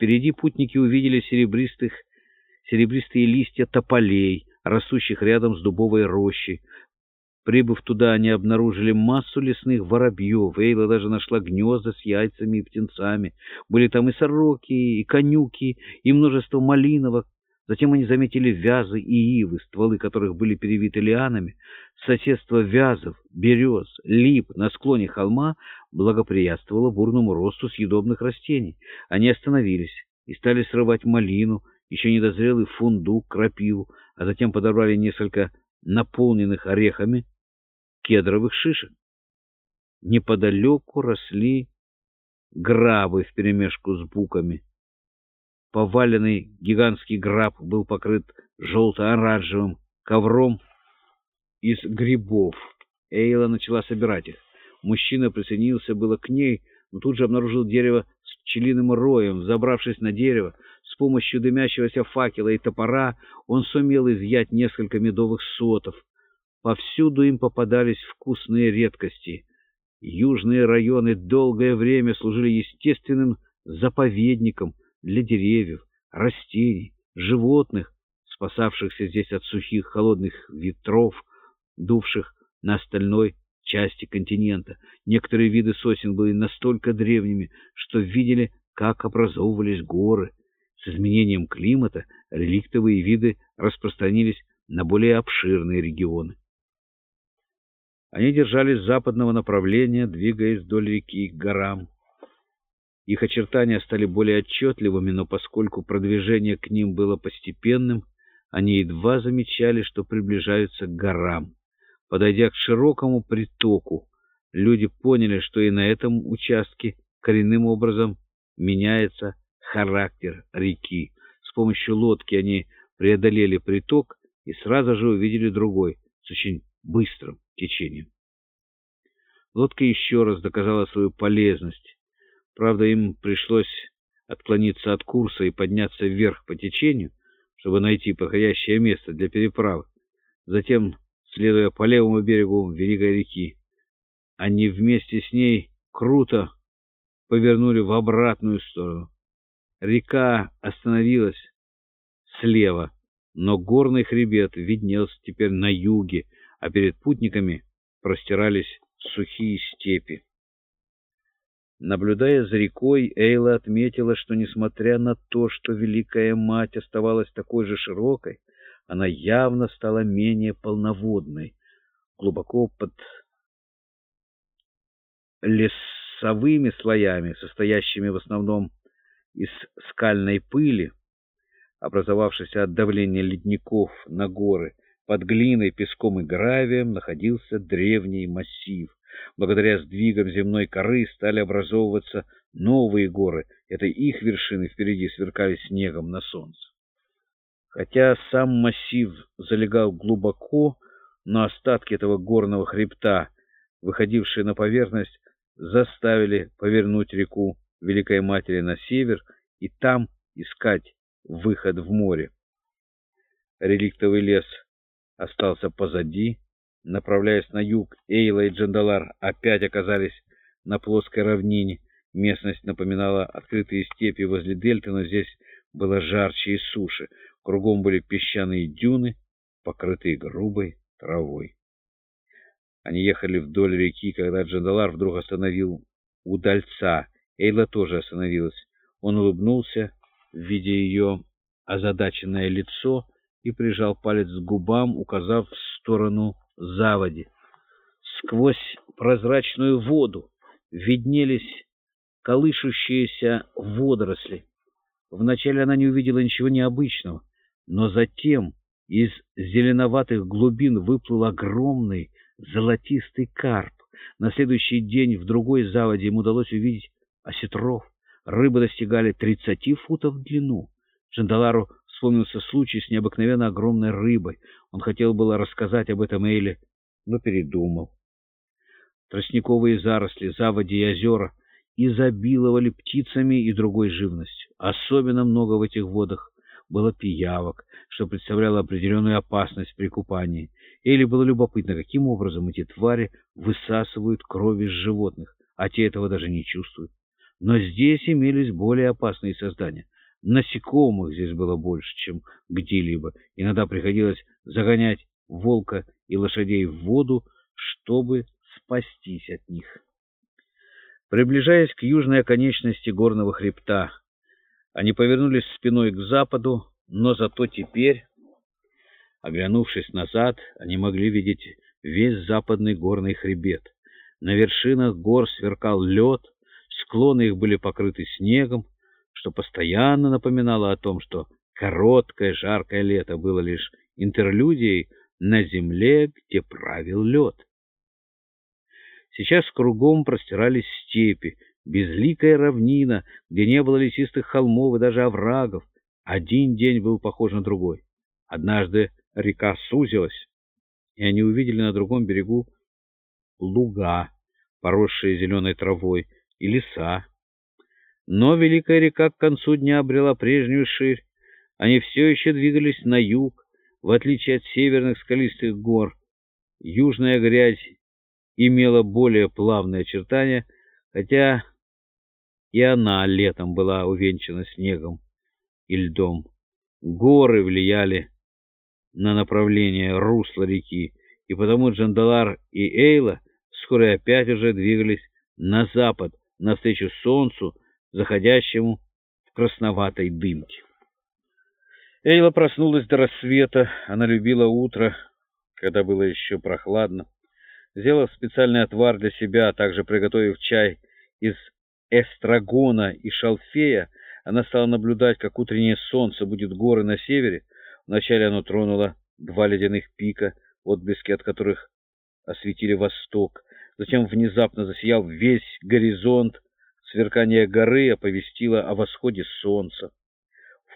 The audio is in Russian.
Впереди путники увидели серебристых, серебристые листья тополей, растущих рядом с дубовой рощей. Прибыв туда, они обнаружили массу лесных воробьев. Эйла даже нашла гнезда с яйцами и птенцами. Были там и сороки, и конюки, и множество малиновок. Затем они заметили вязы и ивы, стволы которых были перевиты лианами. Соседство вязов, берез, лип на склоне холма благоприятствовало бурному росту съедобных растений. Они остановились и стали срывать малину, еще недозрелый фундук, крапиву, а затем подобрали несколько наполненных орехами кедровых шишек. Неподалеку росли грабы вперемешку с буками. Поваленный гигантский граб был покрыт желто-оранжевым ковром из грибов. Эйла начала собирать их. Мужчина присоединился было к ней, но тут же обнаружил дерево с пчелиным роем. Забравшись на дерево, с помощью дымящегося факела и топора он сумел изъять несколько медовых сотов. Повсюду им попадались вкусные редкости. Южные районы долгое время служили естественным заповедником для деревьев, растений, животных, спасавшихся здесь от сухих холодных ветров, дувших на остальной части континента. Некоторые виды сосен были настолько древними, что видели, как образовывались горы. С изменением климата реликтовые виды распространились на более обширные регионы. Они держались западного направления, двигаясь вдоль реки к горам. Их очертания стали более отчетливыми, но поскольку продвижение к ним было постепенным, они едва замечали, что приближаются к горам. Подойдя к широкому притоку, люди поняли, что и на этом участке коренным образом меняется характер реки. С помощью лодки они преодолели приток и сразу же увидели другой, с очень быстрым течением. Лодка еще раз доказала свою полезность. Правда, им пришлось отклониться от курса и подняться вверх по течению, чтобы найти подходящее место для переправы. Затем следуя по левому берегу Великой реки. Они вместе с ней круто повернули в обратную сторону. Река остановилась слева, но горный хребет виднелся теперь на юге, а перед путниками простирались сухие степи. Наблюдая за рекой, Эйла отметила, что, несмотря на то, что Великая Мать оставалась такой же широкой, она явно стала менее полноводной. Глубоко под лесовыми слоями, состоящими в основном из скальной пыли, образовавшейся от давления ледников на горы, под глиной, песком и гравием находился древний массив. Благодаря сдвигам земной коры стали образовываться новые горы. Это их вершины впереди сверкали снегом на солнце. Хотя сам массив залегал глубоко, но остатки этого горного хребта, выходившие на поверхность, заставили повернуть реку Великой Матери на север и там искать выход в море. Реликтовый лес остался позади. Направляясь на юг, Эйла и Джандалар опять оказались на плоской равнине. Местность напоминала открытые степи возле дельты, но здесь было жарче и суше. Кругом были песчаные дюны, покрытые грубой травой. Они ехали вдоль реки, когда Джандалар вдруг остановил удальца. Эйла тоже остановилась. Он улыбнулся, видя ее озадаченное лицо, и прижал палец к губам, указав в сторону заводи. Сквозь прозрачную воду виднелись колышущиеся водоросли. Вначале она не увидела ничего необычного. Но затем из зеленоватых глубин выплыл огромный золотистый карп. На следующий день в другой заводе ему удалось увидеть осетров. Рыбы достигали 30 футов в длину. Джандалару вспомнился случай с необыкновенно огромной рыбой. Он хотел было рассказать об этом Эйле, но передумал. Тростниковые заросли, заводи и озера изобиловали птицами и другой живностью. Особенно много в этих водах было пиявок, что представляло определенную опасность при купании. Или было любопытно, каким образом эти твари высасывают кровь из животных, а те этого даже не чувствуют. Но здесь имелись более опасные создания. Насекомых здесь было больше, чем где-либо. Иногда приходилось загонять волка и лошадей в воду, чтобы спастись от них. Приближаясь к южной оконечности горного хребта, они повернулись спиной к западу, но зато теперь, оглянувшись назад, они могли видеть весь западный горный хребет. На вершинах гор сверкал лед, склоны их были покрыты снегом, что постоянно напоминало о том, что короткое жаркое лето было лишь интерлюдией на земле, где правил лед. Сейчас кругом простирались степи, безликая равнина, где не было лесистых холмов и даже оврагов. Один день был похож на другой. Однажды река сузилась, и они увидели на другом берегу луга, поросшие зеленой травой, и леса. Но Великая река к концу дня обрела прежнюю ширь. Они все еще двигались на юг, в отличие от северных скалистых гор. Южная грязь имела более плавные очертания, хотя и она летом была увенчана снегом и льдом. Горы влияли на направление русла реки, и потому Джандалар и Эйла вскоре опять уже двигались на запад, навстречу солнцу, заходящему в красноватой дымке. Эйла проснулась до рассвета, она любила утро, когда было еще прохладно. Сделав специальный отвар для себя, а также приготовив чай из эстрагона и шалфея, она стала наблюдать, как утреннее солнце будет горы на севере. Вначале оно тронуло два ледяных пика, отблески от которых осветили восток. Затем внезапно засиял весь горизонт. Сверкание горы оповестило о восходе солнца.